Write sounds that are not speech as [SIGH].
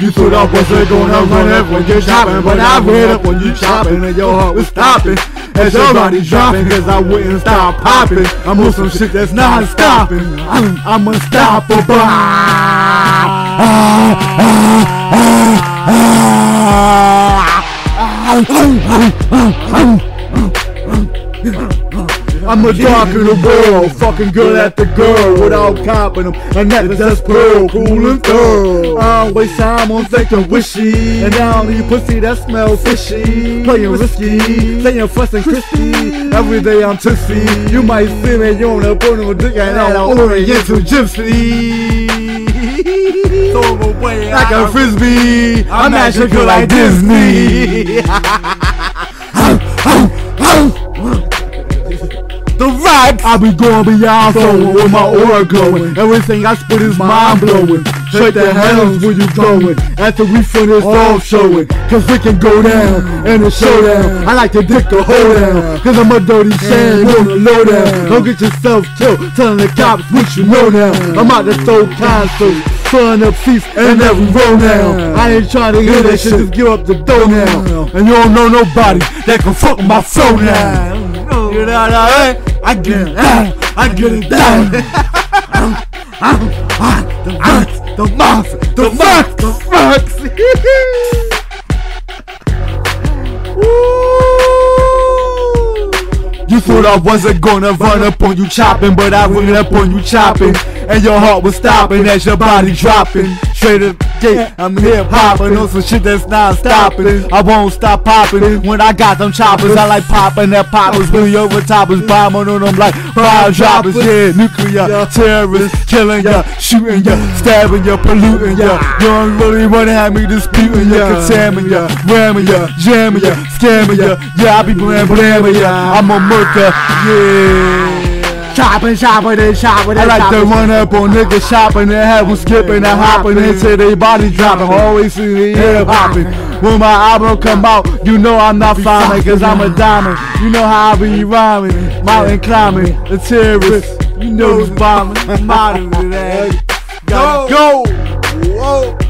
You thought I wasn't gonna run up when you're shopping, but I ran up when you shopping and your heart was stopping. As your body dropping, cause I wouldn't stop popping. I'm on some shit that's not stopping. I'm, I'm unstoppable. I'm a dark in the world, fucking girl at the girl without copping them. And that is just pearl, cool and thorough. I don't waste time on thinking wishy. And I don't need pussy that smells fishy. Playing risky, saying fuss and crispy. Every day I'm tipsy. You might see me on the porno dick and I'm oriental gypsy. Throw away like a frisbee. I'm magical like Disney. [LAUGHS] The rap, I be going beyond flowing with my aura glowing. Everything I spit is mind blowing. Straight the hell where you going. After we finish off showing, cause it can go down in a showdown. I like to dick a hoe down, cause I'm a dirty shame on the low down. Don't get yourself killed, telling the cops what you know now. I'm out to throw concerts. Filling up seats in every row now. I ain't trying to hear that shit, just give up the dough now. And you don't know nobody that can fuck my flow now. You know what I mean? I get it down. I get it down. the rocks, the rocks, the rocks, the rocks. [LAUGHS] You thought I wasn't gonna run up on you chopping, but I ran up on you chopping. And your heart was stopping as your body dropping. Straight up I'm hip hopping on some shit that's not stopping. I won't stop popping when I got them choppers. I like popping that poppers, really over toppers, bombing on them like bomb droppers. Yeah, nuclear terrorists, killing ya, shooting ya, stabbing ya, polluting ya. You don't really wanna have me disputing ya, contaminating ya, ramming ya, jamming ya, scamming ya. Yeah, I be blam blamming ya. I'm a murder, yeah. Chopping, chopping, and chopping, I like to run up on niggas shopping and have them skipping and hopping until they body dropping. Always see the hip hopping. When my album come out, you know I'm not flying cause I'm a diamond. You know how I be rhyming, mountain climbing, the terrorist. You know who's bombing, modern eh? today. Gotta go. Whoa.